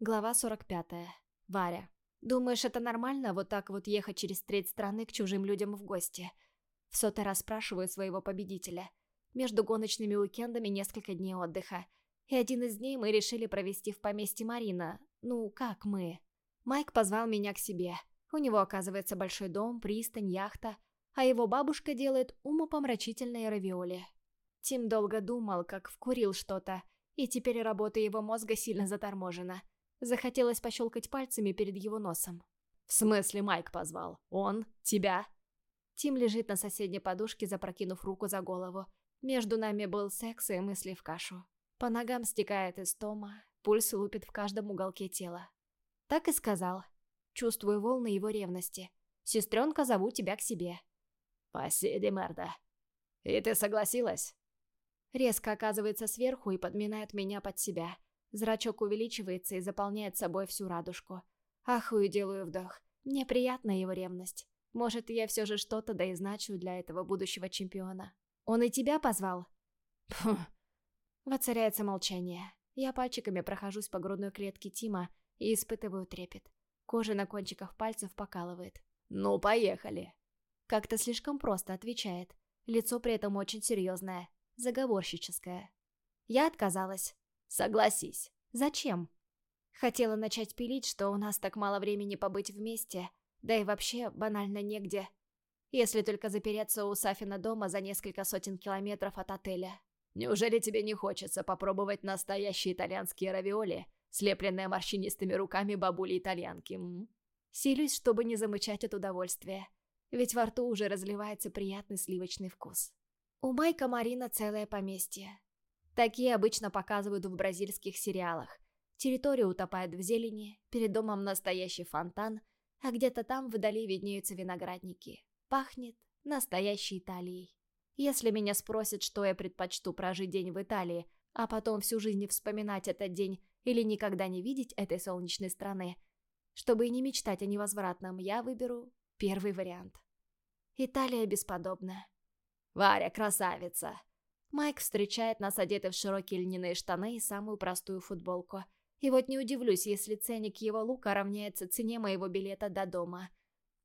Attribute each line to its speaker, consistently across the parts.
Speaker 1: Глава 45. Варя. «Думаешь, это нормально вот так вот ехать через треть страны к чужим людям в гости?» В сотый раз спрашиваю своего победителя. Между гоночными уикендами несколько дней отдыха. И один из дней мы решили провести в поместье Марина. Ну, как мы? Майк позвал меня к себе. У него, оказывается, большой дом, пристань, яхта. А его бабушка делает умопомрачительные равиоли. Тим долго думал, как вкурил что-то, и теперь работа его мозга сильно заторможена. Захотелось пощелкать пальцами перед его носом.
Speaker 2: «В смысле Майк позвал? Он? Тебя?»
Speaker 1: Тим лежит на соседней подушке, запрокинув руку за голову. Между нами был секс и мысли в кашу. По ногам стекает истома, пульс лупит в каждом уголке тела. Так и сказал. Чувствую волны его ревности. «Сестренка, зову тебя к себе».
Speaker 2: «Спасибо, Мерда. И ты согласилась?»
Speaker 1: Резко оказывается сверху и подминает меня под себя. Зрачок увеличивается и заполняет собой всю радужку. Ахую, делаю вдох. Мне приятна его ревность. Может, я все же что-то да и значу для этого будущего чемпиона. Он и тебя позвал? Фу. Воцаряется молчание. Я пальчиками прохожусь по грудной клетке Тима и испытываю трепет. Кожа на кончиках пальцев покалывает.
Speaker 2: «Ну, поехали!»
Speaker 1: Как-то слишком просто отвечает. Лицо при этом очень серьезное, заговорщическое. Я отказалась.
Speaker 2: Согласись.
Speaker 1: Зачем? Хотела начать пилить, что у нас так мало времени побыть вместе, да и вообще банально негде. Если только запереться у Сафина дома за несколько сотен километров от отеля.
Speaker 2: Неужели тебе не хочется попробовать настоящие итальянские равиоли, слепленные морщинистыми руками бабули-итальянки?
Speaker 1: Силюсь, чтобы не замычать от удовольствия, ведь во рту уже разливается приятный сливочный вкус. У Майка Марина целое поместье. Такие обычно показывают в бразильских сериалах. Территория утопает в зелени, перед домом настоящий фонтан, а где-то там вдали виднеются виноградники. Пахнет настоящей Италией. Если меня спросят, что я предпочту прожить день в Италии, а потом всю жизнь вспоминать этот день или никогда не видеть этой солнечной страны, чтобы и не мечтать о невозвратном, я выберу первый вариант. Италия бесподобна.
Speaker 2: «Варя, красавица!»
Speaker 1: Майк встречает нас одеты в широкие льняные штаны и самую простую футболку. И вот не удивлюсь, если ценник его лука равняется цене моего билета до дома.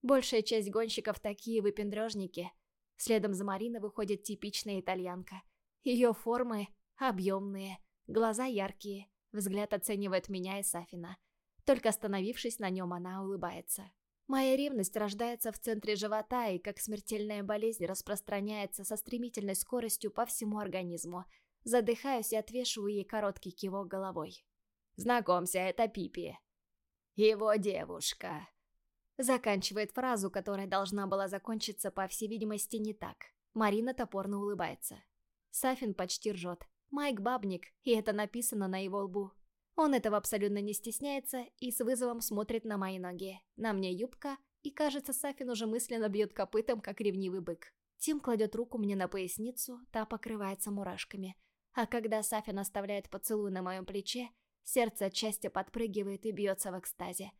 Speaker 1: Большая часть гонщиков такие выпендрежники. Следом за Мариной выходит типичная итальянка. Ее формы объемные, глаза яркие, взгляд оценивает меня и Сафина. Только остановившись на нем, она улыбается. Моя ревность рождается в центре живота и, как смертельная болезнь, распространяется со стремительной скоростью по всему организму. Задыхаюсь и отвешиваю ей короткий кивок головой.
Speaker 2: «Знакомься, это Пипи. Его девушка».
Speaker 1: Заканчивает фразу, которая должна была закончиться, по всей видимости, не так. Марина топорно улыбается. Сафин почти ржет. Майк Бабник, и это написано на его лбу. Он этого абсолютно не стесняется и с вызовом смотрит на мои ноги. На мне юбка, и кажется, Сафин уже мысленно бьет копытом, как ревнивый бык. Тим кладет руку мне на поясницу, та покрывается мурашками. А когда Сафин оставляет поцелуй на моем плече, сердце от счастья подпрыгивает и бьется в экстазе.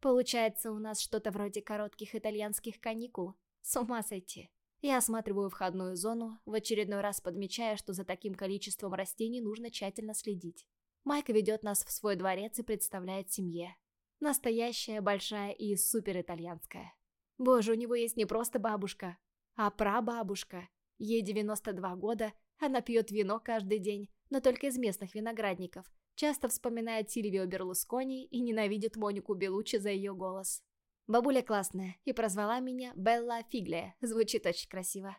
Speaker 1: Получается у нас что-то вроде коротких итальянских каникул. С ума сойти. Я осматриваю входную зону, в очередной раз подмечая, что за таким количеством растений нужно тщательно следить. Майк ведет нас в свой дворец и представляет семье. Настоящая, большая и супер итальянская. Боже, у него есть не просто бабушка, а прабабушка. Ей 92 года, она пьет вино каждый день, но только из местных виноградников. Часто вспоминает Сильвио Берлускони и ненавидит Монику Белуччи за ее голос. Бабуля классная и прозвала меня Белла Фигле, звучит очень красиво.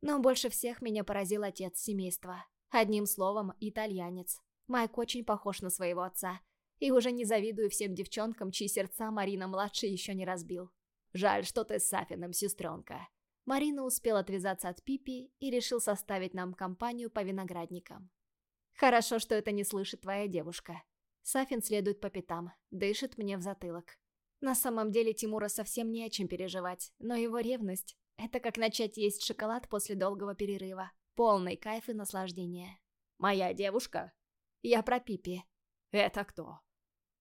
Speaker 1: Но больше всех меня поразил отец семейства. Одним словом, итальянец. Майк очень похож на своего отца. И уже не завидую всем девчонкам, чьи сердца Марина-младший еще не разбил.
Speaker 2: Жаль, что ты с Сафиным, сестренка.
Speaker 1: Марина успел отвязаться от Пипи и решил составить нам компанию по виноградникам. Хорошо, что это не слышит твоя девушка. Сафин следует по пятам, дышит мне в затылок. На самом деле Тимура совсем не о чем переживать, но его ревность — это как начать есть шоколад после долгого перерыва. Полный кайф и наслаждение.
Speaker 2: «Моя девушка?»
Speaker 1: Я про Пипи.
Speaker 2: Это кто?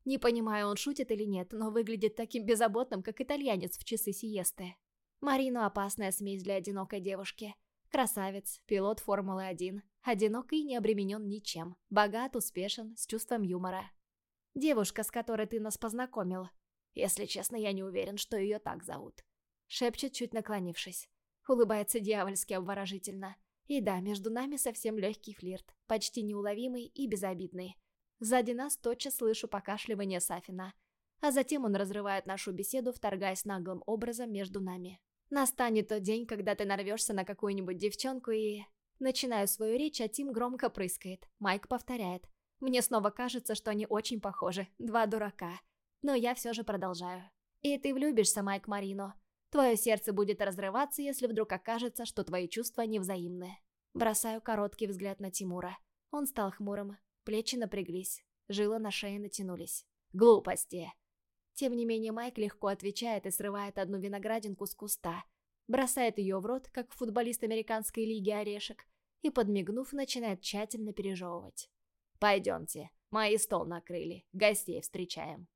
Speaker 1: Не понимаю, он шутит или нет, но выглядит таким беззаботным, как итальянец в часы сиесты. Марину опасная смесь для одинокой девушки. Красавец, пилот Формулы-1. Одинокий и не обременен ничем. Богат, успешен, с чувством юмора. Девушка, с которой ты нас познакомил. Если честно, я не уверен, что ее так зовут. Шепчет, чуть наклонившись. Улыбается дьявольски обворожительно. И да, между нами совсем легкий флирт, почти неуловимый и безобидный. Сзади нас тотчас слышу покашливание Сафина. А затем он разрывает нашу беседу, вторгаясь наглым образом между нами. Настанет тот день, когда ты нарвешься на какую-нибудь девчонку и... Начинаю свою речь, а Тим громко прыскает. Майк повторяет. Мне снова кажется, что они очень похожи. Два дурака. Но я все же продолжаю. И ты влюбишься, Майк Марино. Твое сердце будет разрываться, если вдруг окажется, что твои чувства невзаимны. Бросаю короткий взгляд на Тимура. Он стал хмурым, плечи напряглись, жилы на шее натянулись. Глупости. Тем не менее Майк легко отвечает и срывает одну виноградинку с куста, бросает ее в рот, как футболист американской лиги орешек, и, подмигнув, начинает тщательно пережевывать. «Пойдемте, мои стол накрыли, гостей встречаем».